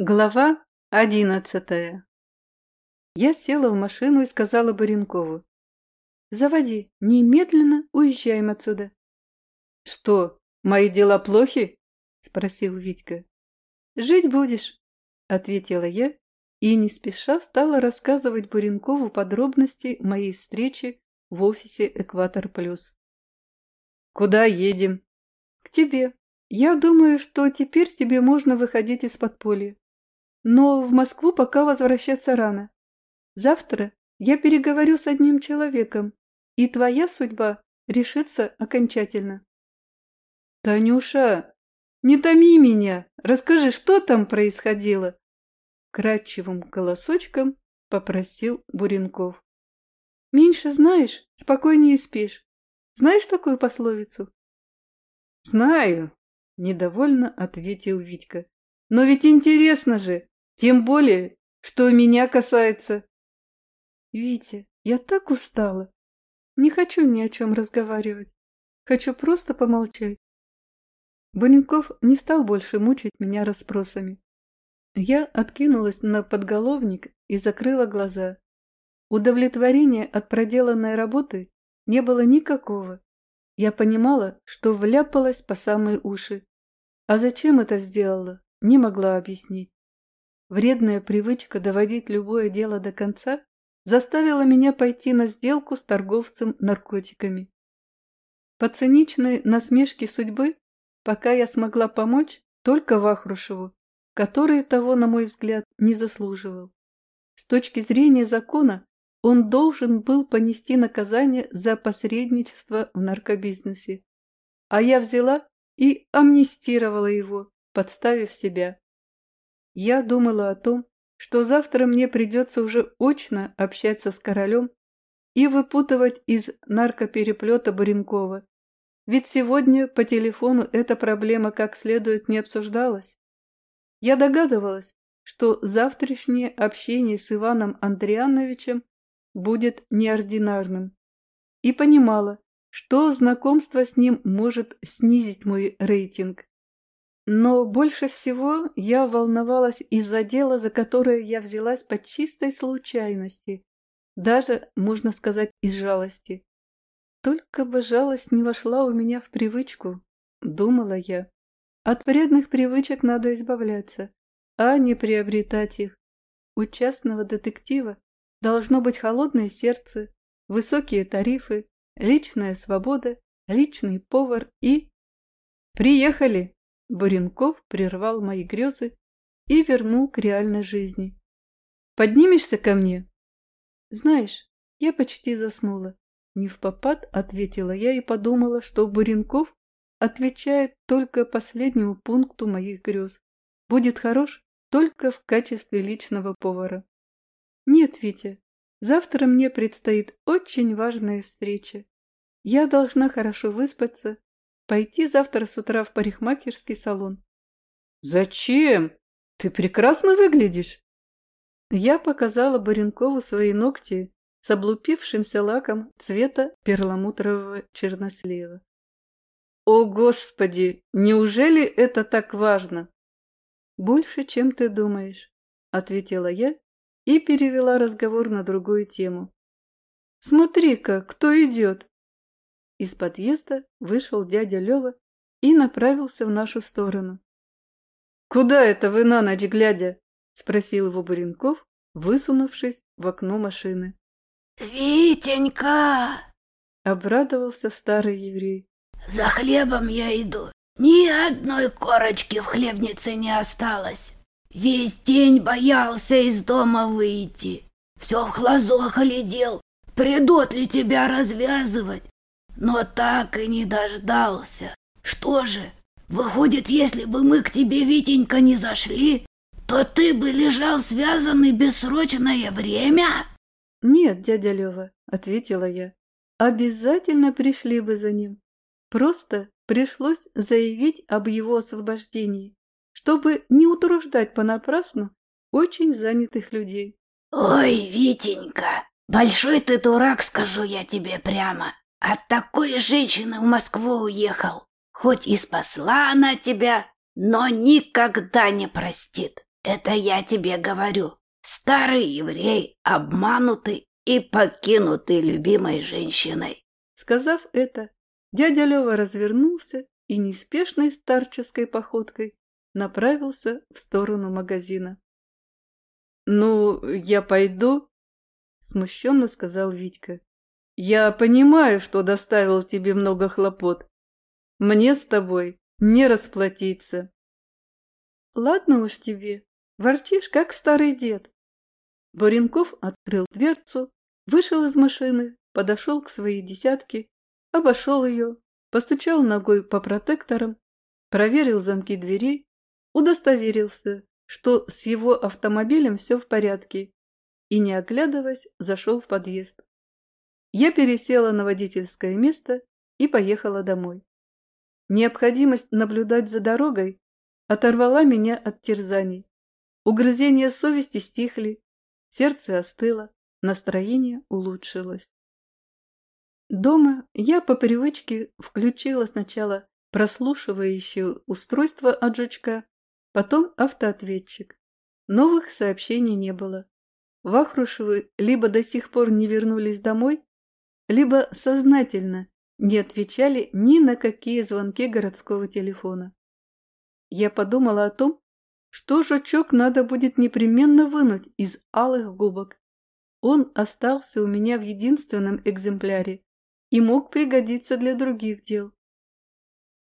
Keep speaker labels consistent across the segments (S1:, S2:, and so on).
S1: Глава одиннадцатая Я села в машину и сказала Баренкову. «Заводи, немедленно уезжаем отсюда». «Что, мои дела плохи?» – спросил Витька. «Жить будешь», – ответила я и не спеша стала рассказывать Буренкову подробности моей встречи в офисе «Экватор Плюс». «Куда едем?» «К тебе. Я думаю, что теперь тебе можно выходить из подполья. Но в Москву пока возвращаться рано. Завтра я переговорю с одним человеком, и твоя судьба решится окончательно. Танюша, не томи меня, расскажи, что там происходило? Кратчевым голосочком попросил Буренков. Меньше знаешь, спокойнее спишь. Знаешь такую пословицу? Знаю, недовольно ответил Витька. Но ведь интересно же, тем более, что меня касается. Витя, я так устала. Не хочу ни о чем разговаривать. Хочу просто помолчать. Баненков не стал больше мучить меня расспросами. Я откинулась на подголовник и закрыла глаза. Удовлетворения от проделанной работы не было никакого. Я понимала, что вляпалась по самые уши. А зачем это сделала, не могла объяснить. Вредная привычка доводить любое дело до конца заставила меня пойти на сделку с торговцем наркотиками. По циничной насмешке судьбы, пока я смогла помочь только Вахрушеву, который того, на мой взгляд, не заслуживал. С точки зрения закона, он должен был понести наказание за посредничество в наркобизнесе. А я взяла и амнистировала его, подставив себя. Я думала о том, что завтра мне придется уже очно общаться с королем и выпутывать из наркопереплета Баренкова. Ведь сегодня по телефону эта проблема как следует не обсуждалась. Я догадывалась, что завтрашнее общение с Иваном Андриановичем будет неординарным. И понимала, что знакомство с ним может снизить мой рейтинг. Но больше всего я волновалась из-за дела, за которое я взялась по чистой случайности, даже, можно сказать, из жалости. Только бы жалость не вошла у меня в привычку, думала я. От вредных привычек надо избавляться, а не приобретать их. У частного детектива должно быть холодное сердце, высокие тарифы, личная свобода, личный повар и... «Приехали!» Буренков прервал мои грезы и вернул к реальной жизни. «Поднимешься ко мне?» «Знаешь, я почти заснула». Не в попад ответила я и подумала, что Буренков отвечает только последнему пункту моих грез. Будет хорош только в качестве личного повара. Нет, Витя, завтра мне предстоит очень важная встреча. Я должна хорошо выспаться Пойти завтра с утра в парикмахерский салон. Зачем? Ты прекрасно выглядишь. Я показала Баренкову свои ногти с облупившимся лаком цвета перламутрового чернослива. О, Господи, неужели это так важно? Больше, чем ты думаешь, ответила я и перевела разговор на другую тему. Смотри-ка, кто идет. Из подъезда вышел дядя Лева и направился в нашу сторону. «Куда это вы на ночь глядя?» – спросил его Буренков, высунувшись в окно машины.
S2: «Витенька!»
S1: – обрадовался старый еврей.
S2: «За хлебом я иду. Ни одной корочки в хлебнице не осталось. Весь день боялся из дома выйти. Все в глазок глядел, придут ли тебя развязывать но так и не дождался. Что же, выходит, если бы мы к тебе, Витенька, не зашли, то ты бы лежал связанный бессрочное время?
S1: Нет, дядя Лева, ответила я. Обязательно пришли бы за ним. Просто пришлось заявить об его освобождении, чтобы не утруждать понапрасну очень занятых людей.
S2: Ой, Витенька, большой ты дурак, скажу я тебе прямо. От такой женщины в Москву уехал. Хоть и спасла она тебя, но никогда не простит. Это я тебе говорю. Старый еврей, обманутый и покинутый любимой женщиной.
S1: Сказав это, дядя Лева развернулся и неспешной старческой походкой направился в сторону магазина. «Ну, я пойду», — смущенно сказал Витька. «Я понимаю, что доставил тебе много хлопот. Мне с тобой не расплатиться». «Ладно уж тебе, ворчишь, как старый дед». Буренков открыл дверцу, вышел из машины, подошел к своей десятке, обошел ее, постучал ногой по протекторам, проверил замки дверей, удостоверился, что с его автомобилем все в порядке, и, не оглядываясь, зашел в подъезд. Я пересела на водительское место и поехала домой. Необходимость наблюдать за дорогой оторвала меня от терзаний. Угрызения совести стихли, сердце остыло, настроение улучшилось. Дома я по привычке включила сначала прослушивающее устройство от жучка, потом автоответчик. Новых сообщений не было. Вахрушевы либо до сих пор не вернулись домой, либо сознательно не отвечали ни на какие звонки городского телефона. Я подумала о том, что жучок надо будет непременно вынуть из алых губок. Он остался у меня в единственном экземпляре и мог пригодиться для других дел.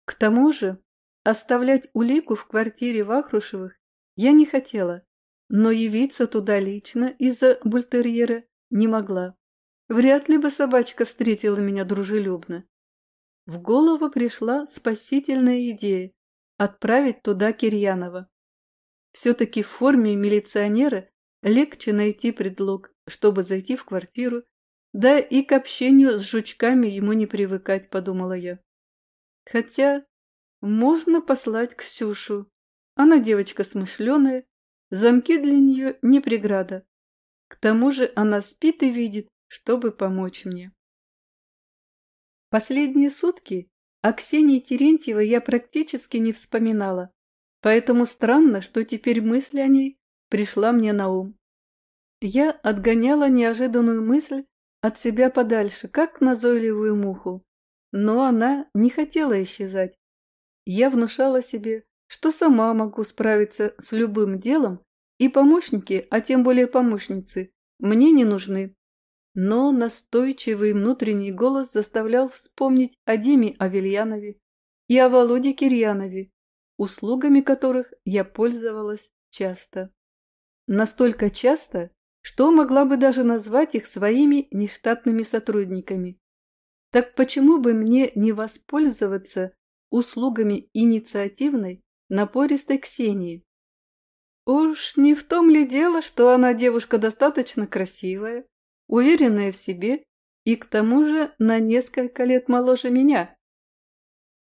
S1: К тому же оставлять улику в квартире Вахрушевых я не хотела, но явиться туда лично из-за бультерьера не могла. Вряд ли бы собачка встретила меня дружелюбно. В голову пришла спасительная идея отправить туда Кирьянова. Все-таки в форме милиционера легче найти предлог, чтобы зайти в квартиру да и к общению с жучками ему не привыкать, подумала я. Хотя можно послать Ксюшу. Она девочка смышленая, замки для нее не преграда. К тому же она спит и видит, чтобы помочь мне. Последние сутки о Ксении Терентьевой я практически не вспоминала, поэтому странно, что теперь мысль о ней пришла мне на ум. Я отгоняла неожиданную мысль от себя подальше, как назойливую муху. Но она не хотела исчезать. Я внушала себе, что сама могу справиться с любым делом, и помощники, а тем более помощницы, мне не нужны. Но настойчивый внутренний голос заставлял вспомнить о Диме Авельянове и о Володе Кирьянове, услугами которых я пользовалась часто. Настолько часто, что могла бы даже назвать их своими нештатными сотрудниками. Так почему бы мне не воспользоваться услугами инициативной, напористой Ксении? Уж не в том ли дело, что она девушка достаточно красивая, уверенная в себе и к тому же на несколько лет моложе меня?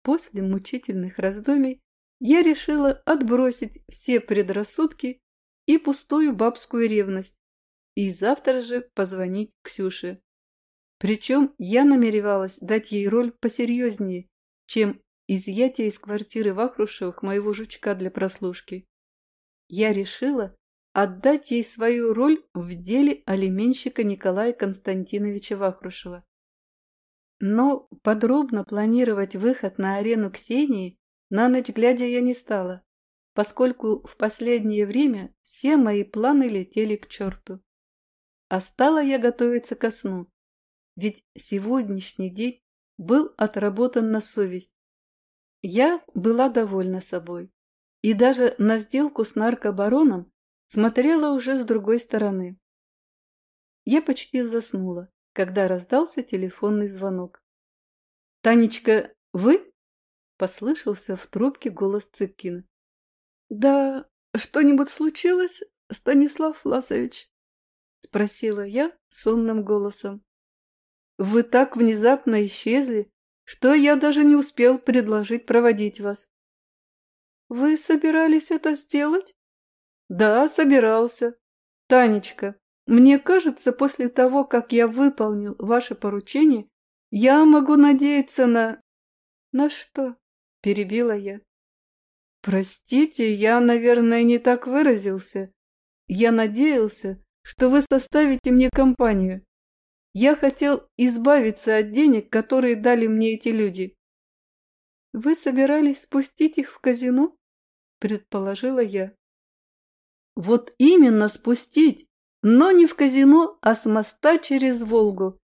S1: После мучительных раздумий я решила отбросить все предрассудки и пустую бабскую ревность и завтра же позвонить Ксюше. Причем я намеревалась дать ей роль посерьезнее, чем изъятие из квартиры Вахрушевых моего жучка для прослушки. Я решила отдать ей свою роль в деле алименщика Николая Константиновича Вахрушева. Но подробно планировать выход на арену Ксении на ночь глядя я не стала, поскольку в последнее время все мои планы летели к черту. А стала я готовиться ко сну, ведь сегодняшний день был отработан на совесть. Я была довольна собой и даже на сделку с наркобароном смотрела уже с другой стороны. Я почти заснула, когда раздался телефонный звонок. «Танечка, вы?» – послышался в трубке голос Цыпкина. «Да, что-нибудь случилось, Станислав Власович?» — спросила я сонным голосом. «Вы так внезапно исчезли, что я даже не успел предложить проводить вас». «Вы собирались это сделать?» «Да, собирался. Танечка, мне кажется, после того, как я выполнил ваше поручение, я могу надеяться на...» «На что?» – перебила я. Простите, я, наверное, не так выразился. Я надеялся, что вы составите мне компанию. Я хотел избавиться от денег, которые дали мне эти люди. Вы собирались спустить их в казино? Предположила я. Вот именно спустить, но не в казино, а с моста через Волгу.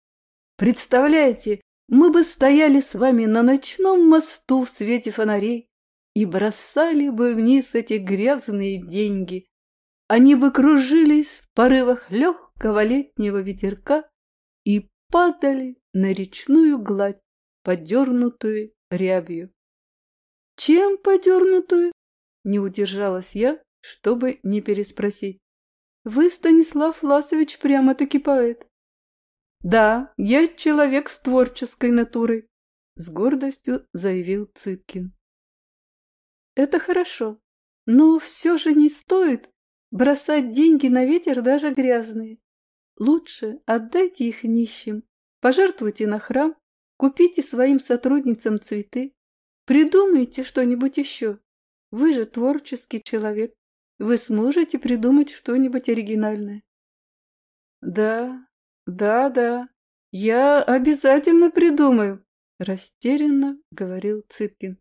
S1: Представляете, мы бы стояли с вами на ночном мосту в свете фонарей и бросали бы вниз эти грязные деньги. Они бы кружились в порывах легкого летнего ветерка и падали на речную гладь, подернутую рябью. Чем подернутую? Не удержалась я, чтобы не переспросить. Вы, Станислав Власович, прямо-таки поэт. Да, я человек с творческой натурой, с гордостью заявил Цыпкин. Это хорошо, но все же не стоит бросать деньги на ветер даже грязные. Лучше отдайте их нищим, пожертвуйте на храм, купите своим сотрудницам цветы, придумайте что-нибудь еще. Вы же творческий человек, вы сможете придумать что-нибудь оригинальное. Да, да, да, я обязательно придумаю, растерянно говорил Цыпкин.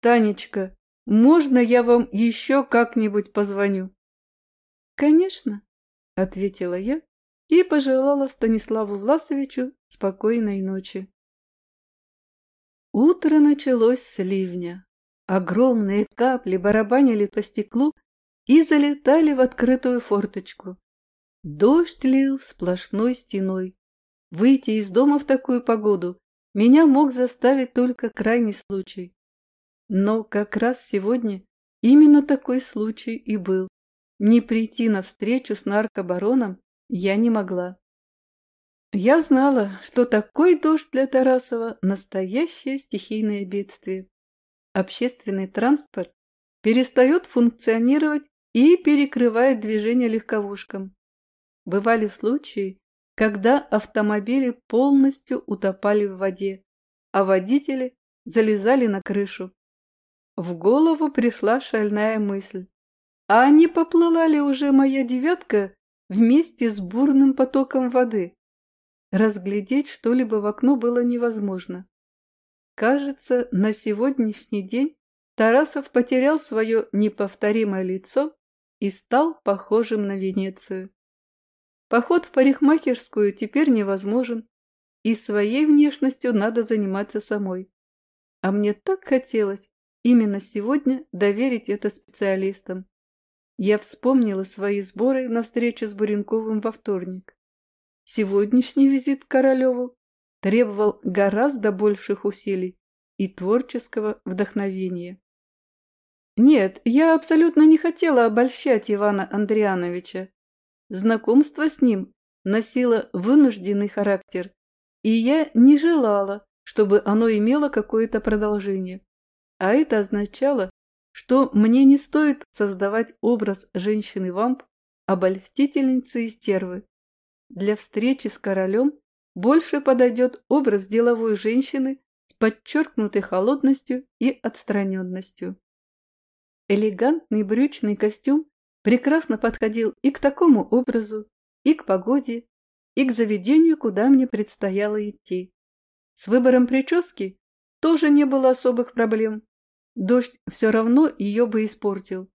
S1: Танечка, можно я вам еще как-нибудь позвоню? Конечно, ответила я и пожелала Станиславу Власовичу спокойной ночи. Утро началось с ливня. Огромные капли барабанили по стеклу и залетали в открытую форточку. Дождь лил сплошной стеной. Выйти из дома в такую погоду меня мог заставить только крайний случай. Но как раз сегодня именно такой случай и был. Не прийти на встречу с наркобароном я не могла. Я знала, что такой дождь для Тарасова – настоящее стихийное бедствие. Общественный транспорт перестает функционировать и перекрывает движение легковушкам. Бывали случаи, когда автомобили полностью утопали в воде, а водители залезали на крышу. В голову пришла шальная мысль. А не поплыла ли уже моя девятка вместе с бурным потоком воды? Разглядеть что-либо в окно было невозможно. Кажется, на сегодняшний день Тарасов потерял свое неповторимое лицо и стал похожим на Венецию. Поход в парикмахерскую теперь невозможен, и своей внешностью надо заниматься самой. А мне так хотелось, Именно сегодня доверить это специалистам. Я вспомнила свои сборы на встречу с Буренковым во вторник. Сегодняшний визит к Королеву требовал гораздо больших усилий и творческого вдохновения. Нет, я абсолютно не хотела обольщать Ивана Андриановича. Знакомство с ним носило вынужденный характер, и я не желала, чтобы оно имело какое-то продолжение. А это означало, что мне не стоит создавать образ женщины-вамп, обольстительницы и стервы. Для встречи с королем больше подойдет образ деловой женщины с подчеркнутой холодностью и отстраненностью. Элегантный брючный костюм прекрасно подходил и к такому образу, и к погоде, и к заведению, куда мне предстояло идти. С выбором прически тоже не было особых проблем. Дождь все равно ее бы испортил.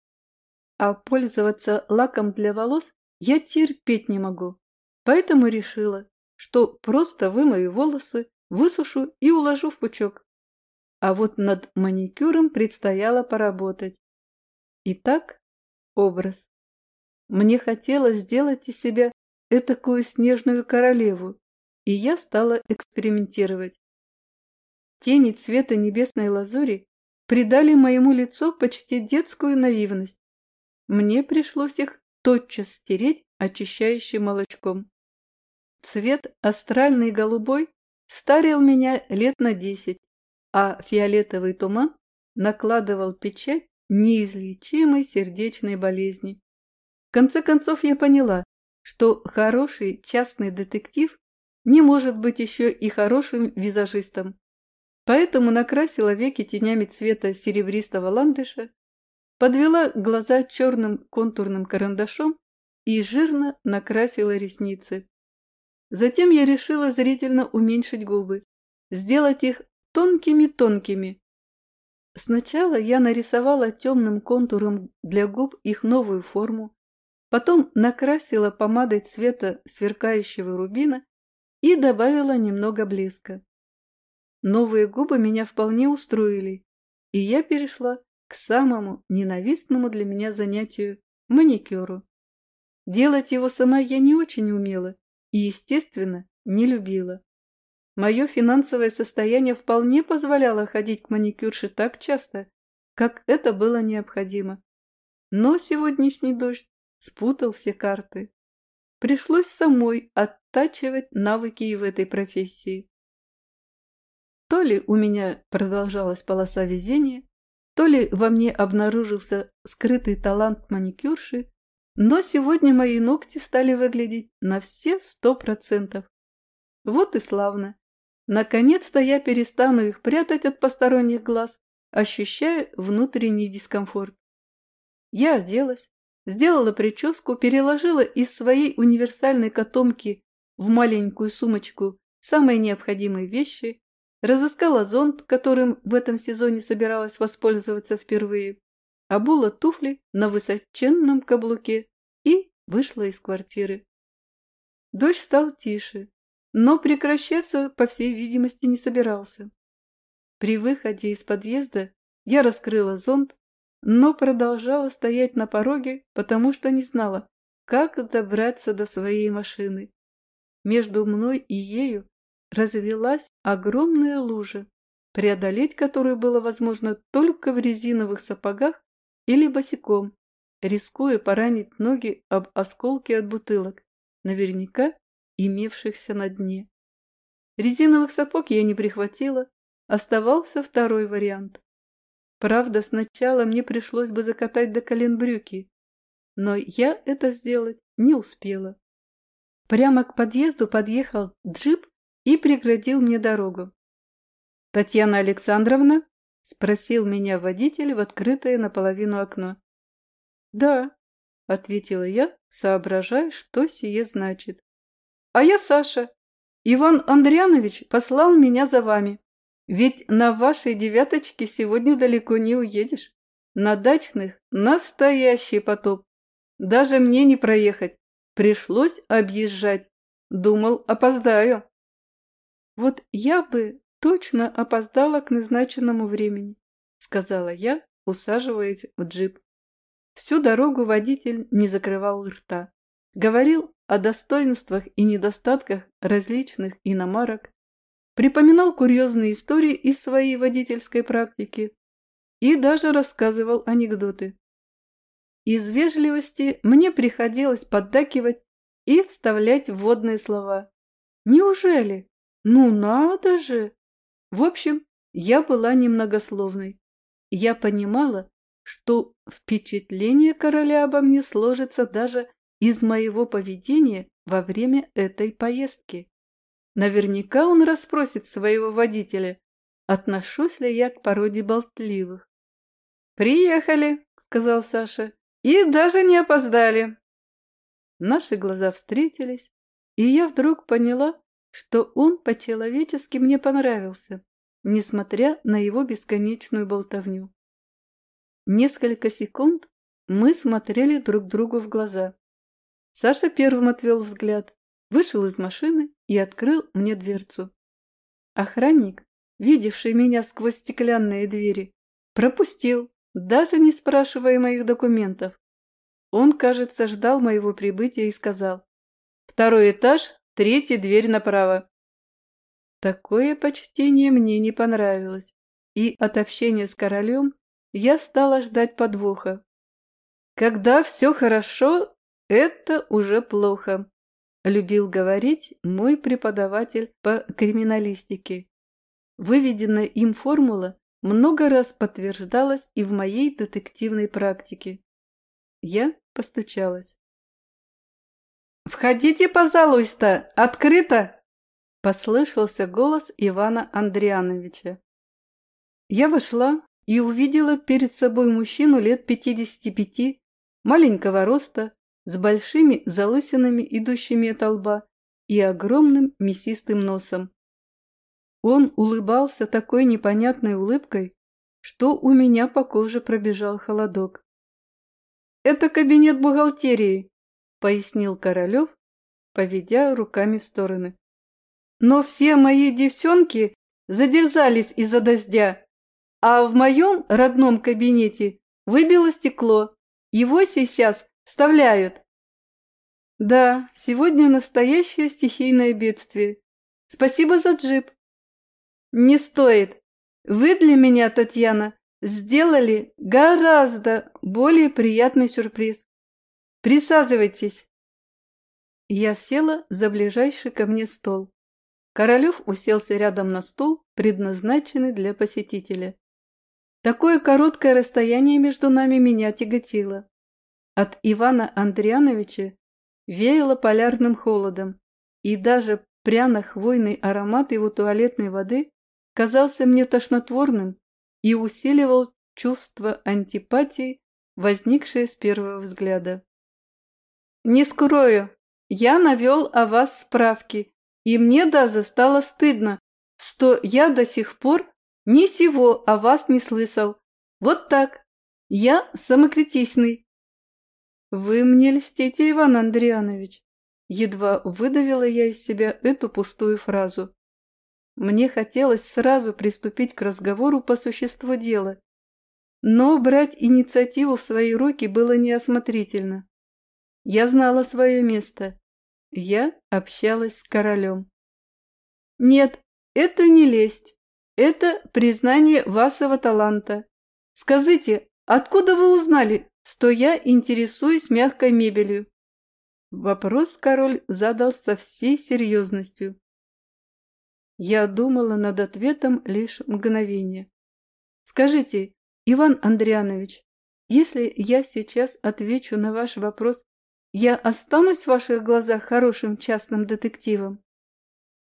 S1: А пользоваться лаком для волос я терпеть не могу. Поэтому решила, что просто вымою волосы, высушу и уложу в пучок. А вот над маникюром предстояло поработать. Итак, образ. Мне хотелось сделать из себя этакую снежную королеву, и я стала экспериментировать. Тени цвета небесной лазури придали моему лицу почти детскую наивность. Мне пришлось их тотчас стереть очищающим молочком. Цвет астральный голубой старил меня лет на десять, а фиолетовый туман накладывал печать неизлечимой сердечной болезни. В конце концов я поняла, что хороший частный детектив не может быть еще и хорошим визажистом. Поэтому накрасила веки тенями цвета серебристого ландыша подвела глаза черным контурным карандашом и жирно накрасила ресницы. Затем я решила зрительно уменьшить губы, сделать их тонкими-тонкими. Сначала я нарисовала темным контуром для губ их новую форму, потом накрасила помадой цвета сверкающего рубина и добавила немного блеска. Новые губы меня вполне устроили, и я перешла к самому ненавистному для меня занятию – маникюру. Делать его сама я не очень умела и, естественно, не любила. Мое финансовое состояние вполне позволяло ходить к маникюрше так часто, как это было необходимо. Но сегодняшний дождь спутал все карты. Пришлось самой оттачивать навыки и в этой профессии. То ли у меня продолжалась полоса везения, то ли во мне обнаружился скрытый талант маникюрши, но сегодня мои ногти стали выглядеть на все сто процентов. Вот и славно. Наконец-то я перестану их прятать от посторонних глаз, ощущая внутренний дискомфорт. Я оделась, сделала прическу, переложила из своей универсальной котомки в маленькую сумочку самые необходимые вещи разыскала зонт, которым в этом сезоне собиралась воспользоваться впервые, обула туфли на высоченном каблуке и вышла из квартиры. Дождь стал тише, но прекращаться, по всей видимости, не собирался. При выходе из подъезда я раскрыла зонт, но продолжала стоять на пороге, потому что не знала, как добраться до своей машины. Между мной и ею разлилась огромная лужа, преодолеть которую было возможно только в резиновых сапогах или босиком, рискуя поранить ноги об осколки от бутылок, наверняка имевшихся на дне. Резиновых сапог я не прихватила, оставался второй вариант. Правда, сначала мне пришлось бы закатать до колен брюки, но я это сделать не успела. Прямо к подъезду подъехал джип и преградил мне дорогу. «Татьяна Александровна?» – спросил меня водитель в открытое наполовину окно. «Да», – ответила я, соображая, что сие значит. «А я Саша. Иван Андрианович послал меня за вами. Ведь на вашей девяточке сегодня далеко не уедешь. На дачных настоящий потоп. Даже мне не проехать. Пришлось объезжать. Думал, опоздаю. «Вот я бы точно опоздала к назначенному времени», — сказала я, усаживаясь в джип. Всю дорогу водитель не закрывал рта. Говорил о достоинствах и недостатках различных иномарок, припоминал курьезные истории из своей водительской практики и даже рассказывал анекдоты. Из вежливости мне приходилось поддакивать и вставлять вводные слова. «Неужели?» Ну надо же! В общем, я была немногословной. Я понимала, что впечатление короля обо мне сложится даже из моего поведения во время этой поездки. Наверняка он расспросит своего водителя, отношусь ли я к породе болтливых. «Приехали», — сказал Саша, — «и даже не опоздали». Наши глаза встретились, и я вдруг поняла, что он по-человечески мне понравился, несмотря на его бесконечную болтовню. Несколько секунд мы смотрели друг другу в глаза. Саша первым отвел взгляд, вышел из машины и открыл мне дверцу. Охранник, видевший меня сквозь стеклянные двери, пропустил, даже не спрашивая моих документов. Он, кажется, ждал моего прибытия и сказал, «Второй этаж, Третья дверь направо. Такое почтение мне не понравилось, и от общения с королем я стала ждать подвоха. Когда все хорошо, это уже плохо, любил говорить мой преподаватель по криминалистике. Выведенная им формула много раз подтверждалась и в моей детективной практике. Я постучалась. «Входите, пожалуйста! Открыто!» Послышался голос Ивана Андриановича. Я вошла, и увидела перед собой мужчину лет 55, маленького роста, с большими залысинами, идущими от лба, и огромным мясистым носом. Он улыбался такой непонятной улыбкой, что у меня по коже пробежал холодок. «Это кабинет бухгалтерии», — пояснил Королев, поведя руками в стороны. «Но все мои девчонки задержались из-за дождя, а в моем родном кабинете выбило стекло. Его сейчас вставляют. Да, сегодня настоящее стихийное бедствие. Спасибо за джип. Не стоит. Вы для меня, Татьяна, сделали гораздо более приятный сюрприз. Присаживайтесь. Я села за ближайший ко мне стол. Королев уселся рядом на стул, предназначенный для посетителя. Такое короткое расстояние между нами меня тяготило. От Ивана Андриановича веяло полярным холодом, и даже пряно-хвойный аромат его туалетной воды казался мне тошнотворным и усиливал чувство антипатии, возникшее с первого взгляда. «Не скрою, я навел о вас справки, и мне даже стало стыдно, что я до сих пор ни сего о вас не слышал. Вот так. Я самокритичный. Вы мне льстите, Иван Андрианович. Едва выдавила я из себя эту пустую фразу. Мне хотелось сразу приступить к разговору по существу дела. Но брать инициативу в свои руки было неосмотрительно. Я знала свое место. Я общалась с королем. Нет, это не лесть. Это признание вашего таланта. Скажите, откуда вы узнали, что я интересуюсь мягкой мебелью? Вопрос король задал со всей серьезностью. Я думала над ответом лишь мгновение. Скажите, Иван Андрианович, если я сейчас отвечу на ваш вопрос, я останусь в ваших глазах хорошим частным детективом?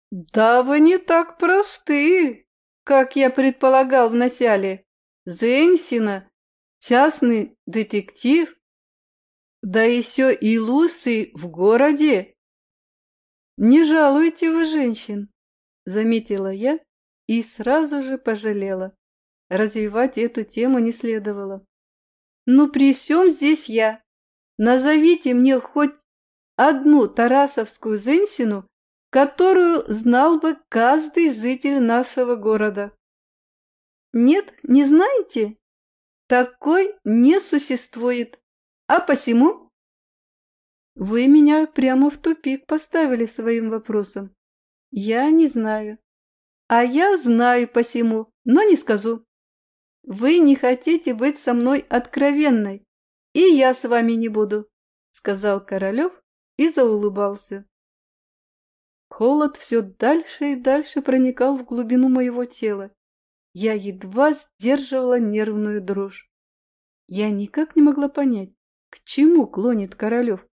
S1: Да вы не так просты, как я предполагал вначале, Зенсина, частный детектив, да еще и лучший в городе. Не жалуйте вы женщин, заметила я и сразу же пожалела. Развивать эту тему не следовало. Ну при всем здесь я? Назовите мне хоть одну тарасовскую Зенсину, которую знал бы каждый житель нашего города. Нет, не знаете? Такой не существует. А посему? Вы меня прямо в тупик поставили своим вопросом. Я не знаю. А я знаю посему, но не скажу. Вы не хотите быть со мной откровенной, и я с вами не буду, сказал Королев и заулыбался. Холод все дальше и дальше проникал в глубину моего тела. Я едва сдерживала нервную дрожь. Я никак не могла понять, к чему клонит Королев.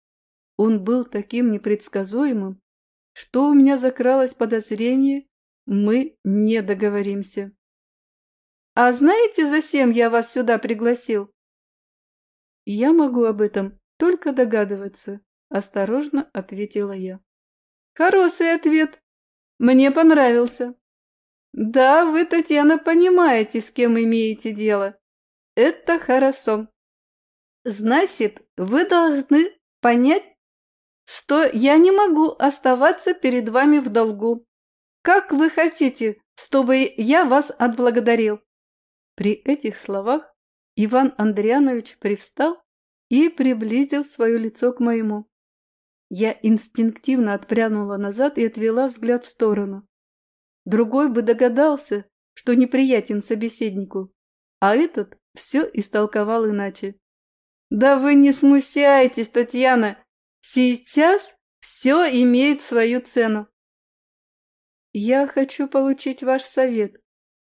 S1: Он был таким непредсказуемым, что у меня закралось подозрение, мы не договоримся. «А знаете, зачем я вас сюда пригласил?» «Я могу об этом только догадываться», – осторожно ответила я. Хороший ответ. Мне понравился. Да, вы, Татьяна, понимаете, с кем имеете дело. Это хорошо. Значит, вы должны понять, что я не могу оставаться перед вами в долгу. Как вы хотите, чтобы я вас отблагодарил? При этих словах Иван Андрианович привстал и приблизил свое лицо к моему. Я инстинктивно отпрянула назад и отвела взгляд в сторону. Другой бы догадался, что неприятен собеседнику, а этот все истолковал иначе. «Да вы не смущайтесь, Татьяна! Сейчас все имеет свою цену!» «Я хочу получить ваш совет.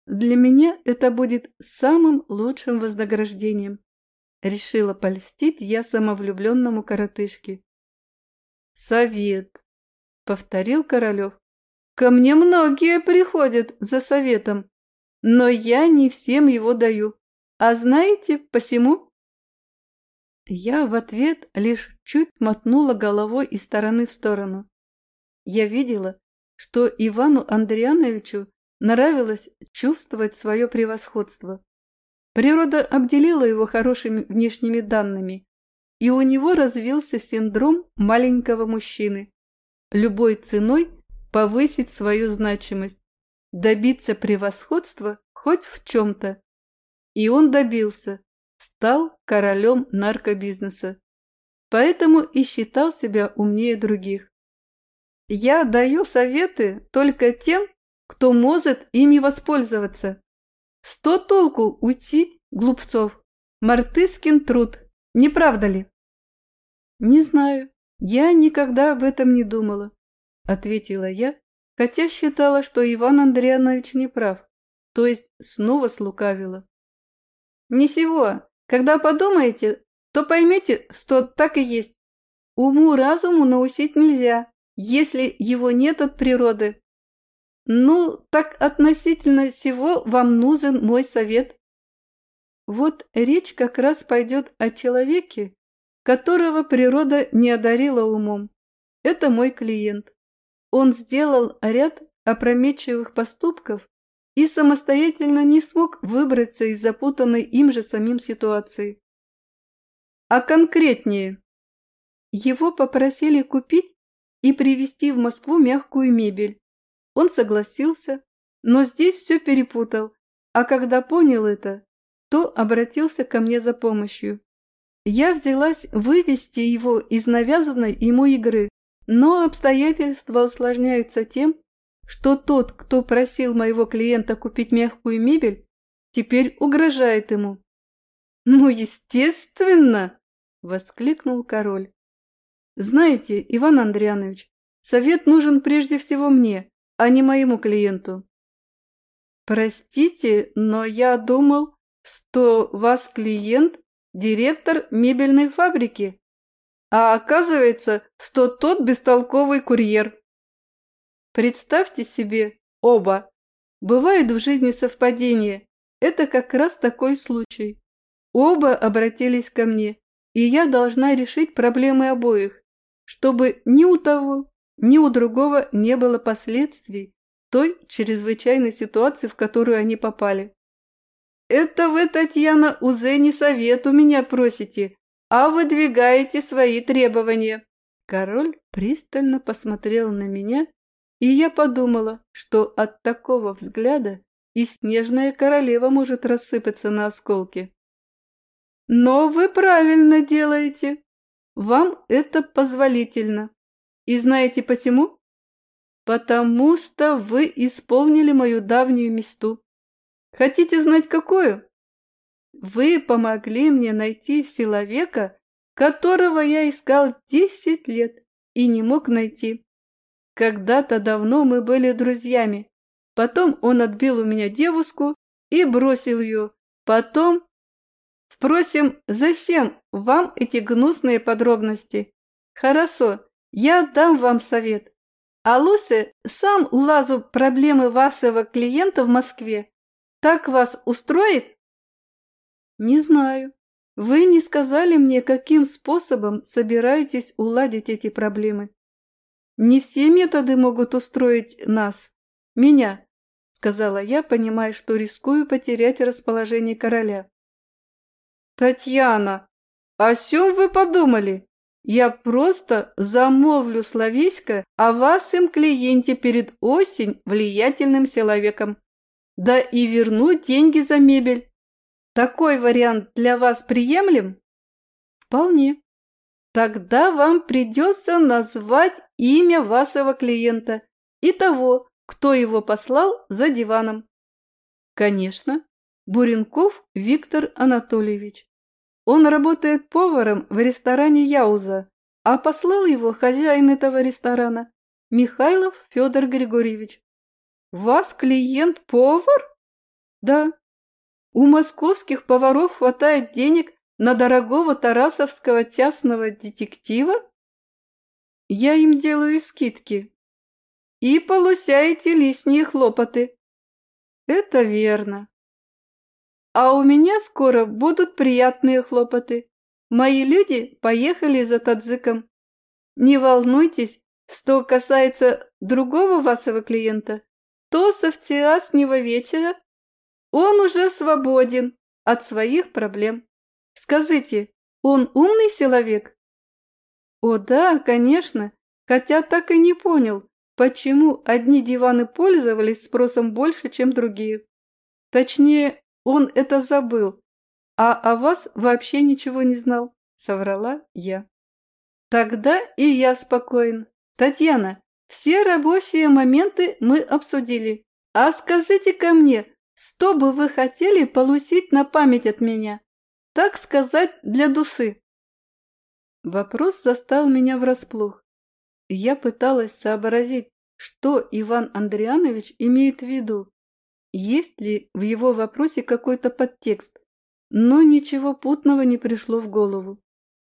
S1: Для меня это будет самым лучшим вознаграждением», — решила польстить я самовлюбленному коротышке. «Совет», — повторил Королев. «Ко мне многие приходят за советом, но я не всем его даю. А знаете, посему?» Я в ответ лишь чуть мотнула головой из стороны в сторону. Я видела, что Ивану Андриановичу нравилось чувствовать свое превосходство. Природа обделила его хорошими внешними данными, и у него развился синдром маленького мужчины. Любой ценой повысить свою значимость, добиться превосходства хоть в чем-то. И он добился, стал королем наркобизнеса. Поэтому и считал себя умнее других. Я даю советы только тем, кто может ими воспользоваться. Сто толку учить глупцов. Мартыскин труд, не правда ли? Не знаю, я никогда об этом не думала, ответила я, хотя считала, что Иван Андрианович не прав, то есть снова слукавила. Не сего, когда подумаете, то поймете, что так и есть. Уму-разуму наусить нельзя, если его нет от природы. Ну, так относительно всего вам нужен мой совет. Вот речь как раз пойдет о человеке, которого природа не одарила умом. Это мой клиент. Он сделал ряд опрометчивых поступков и самостоятельно не смог выбраться из запутанной им же самим ситуации. А конкретнее, его попросили купить и привезти в Москву мягкую мебель. Он согласился, но здесь все перепутал, а когда понял это, то обратился ко мне за помощью. Я взялась вывести его из навязанной ему игры, но обстоятельства усложняются тем, что тот, кто просил моего клиента купить мягкую мебель, теперь угрожает ему. «Ну, естественно!» – воскликнул король. «Знаете, Иван Андрианович, совет нужен прежде всего мне, а не моему клиенту». «Простите, но я думал, что вас клиент – директор мебельной фабрики, а оказывается, что тот бестолковый курьер». Представьте себе, оба. Бывает в жизни совпадение. Это как раз такой случай. Оба обратились ко мне, и я должна решить проблемы обоих, чтобы ни у того, ни у другого не было последствий той чрезвычайной ситуации, в которую они попали. Это вы, Татьяна, уже не совет у меня просите, а выдвигаете свои требования. Король пристально посмотрел на меня и я подумала, что от такого взгляда и снежная королева может рассыпаться на осколки. Но вы правильно делаете. Вам это позволительно. И знаете почему? Потому что вы исполнили мою давнюю мечту. Хотите знать, какую? Вы помогли мне найти человека, которого я искал десять лет и не мог найти. Когда-то давно мы были друзьями. Потом он отбил у меня девушку и бросил ее. Потом... Впрочем, зачем вам эти гнусные подробности? Хорошо, я дам вам совет. А лучше сам улазу проблемы вашего клиента в Москве. Так вас устроит? Не знаю. Вы не сказали мне, каким способом собираетесь уладить эти проблемы. Не все методы могут устроить нас, меня, сказала я, понимая, что рискую потерять расположение короля. Татьяна, о чем вы подумали? Я просто замолвлю словесько о вашем клиенте перед осень влиятельным человеком. Да и верну деньги за мебель. Такой вариант для вас приемлем? Вполне. Тогда вам придется назвать имя вашего клиента и того, кто его послал за диваном. Конечно, Буренков Виктор Анатольевич. Он работает поваром в ресторане Яуза, а послал его хозяин этого ресторана, Михайлов Федор Григорьевич. Вас клиент повар? Да. У московских поваров хватает денег на дорогого тарасовского частного детектива? Я им делаю скидки. И полусяете лишние хлопоты. Это верно. А у меня скоро будут приятные хлопоты. Мои люди поехали за Тадзиком. Не волнуйтесь, что касается другого вашего клиента, то со вчерашнего вечера он уже свободен от своих проблем. Скажите, он умный человек? О да, конечно, хотя так и не понял, почему одни диваны пользовались спросом больше, чем другие. Точнее, он это забыл, а о вас вообще ничего не знал, соврала я. Тогда и я спокоен. Татьяна, все рабочие моменты мы обсудили. А скажите ко мне, что бы вы хотели получить на память от меня? Так сказать, для души. Вопрос застал меня врасплох. Я пыталась сообразить, что Иван Андрианович имеет в виду. Есть ли в его вопросе какой-то подтекст? Но ничего путного не пришло в голову.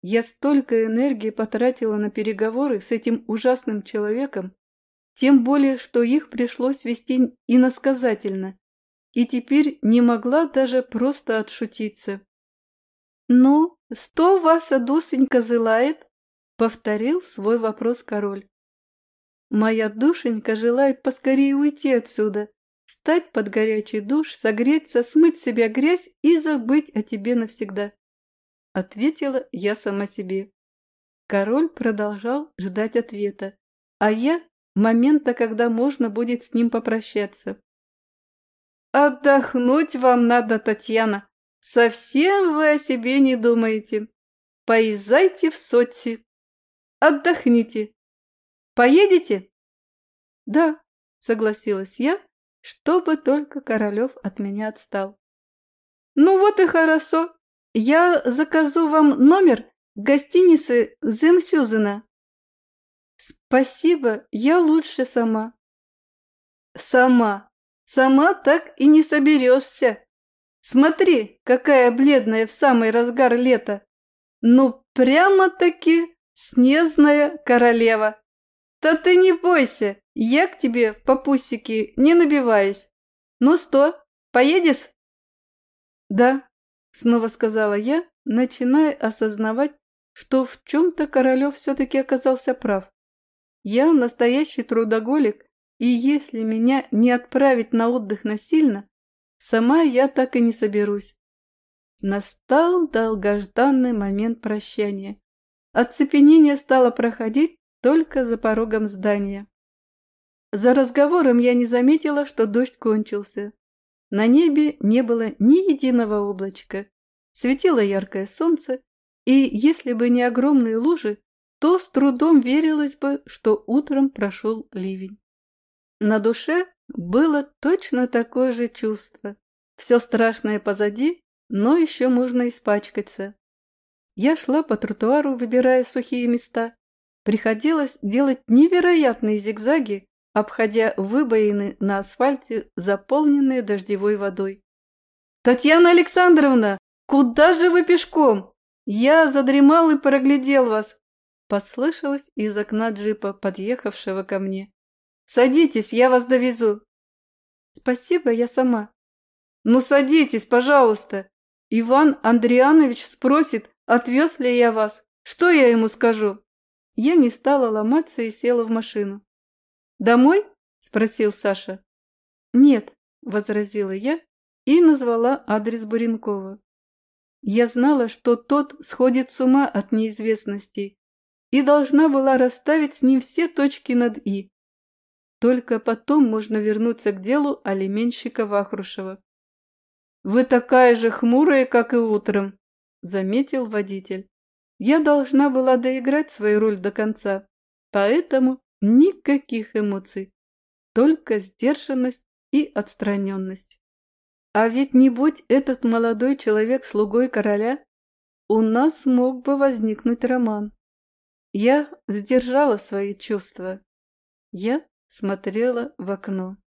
S1: Я столько энергии потратила на переговоры с этим ужасным человеком, тем более, что их пришлось вести иносказательно, и теперь не могла даже просто отшутиться. «Ну, что ваша душенька желает?» — повторил свой вопрос король. «Моя душенька желает поскорее уйти отсюда, встать под горячий душ, согреться, смыть себя грязь и забыть о тебе навсегда», — ответила я сама себе. Король продолжал ждать ответа, а я — момента, когда можно будет с ним попрощаться. «Отдохнуть вам надо, Татьяна. Совсем вы о себе не думаете. Поезжайте в Сочи. Отдохните. Поедете?» «Да», — согласилась я, чтобы только Королев от меня отстал. «Ну вот и хорошо. Я заказу вам номер гостиницы Земсюзена». «Спасибо, я лучше сама». «Сама? Сама так и не соберешься. Смотри, какая бледная в самый разгар лета. Ну, прямо-таки снежная королева. Да ты не бойся, я к тебе по пусике не набиваюсь. Ну что, поедешь? Да, снова сказала я, начиная осознавать, что в чем-то Королев все-таки оказался прав. Я настоящий трудоголик, и если меня не отправить на отдых насильно, сама я так и не соберусь. Настал долгожданный момент прощания. Оцепенение стало проходить только за порогом здания. За разговором я не заметила, что дождь кончился. На небе не было ни единого облачка. Светило яркое солнце, и если бы не огромные лужи, то с трудом верилось бы, что утром прошел ливень. На душе было точно такое же чувство. Все страшное позади, но еще можно испачкаться. Я шла по тротуару, выбирая сухие места. Приходилось делать невероятные зигзаги, обходя выбоины на асфальте, заполненные дождевой водой. «Татьяна Александровна, куда же вы пешком? Я задремал и проглядел вас!» Послышалось из окна джипа, подъехавшего ко мне. «Садитесь, я вас довезу!» «Спасибо, я сама». «Ну, садитесь, пожалуйста!» Иван Андрианович спросит, отвез ли я вас. Что я ему скажу? Я не стала ломаться и села в машину. «Домой?» – спросил Саша. «Нет», – возразила я и назвала адрес Буренкова. Я знала, что тот сходит с ума от неизвестности и должна была расставить с ним все точки над «и». Только потом можно вернуться к делу алименщика Вахрушева. «Вы такая же хмурая, как и утром», – заметил водитель. «Я должна была доиграть свою роль до конца, поэтому никаких эмоций, только сдержанность и отстраненность. А ведь не будь этот молодой человек слугой короля, у нас мог бы возникнуть роман. Я сдержала свои чувства. Я смотрела в окно.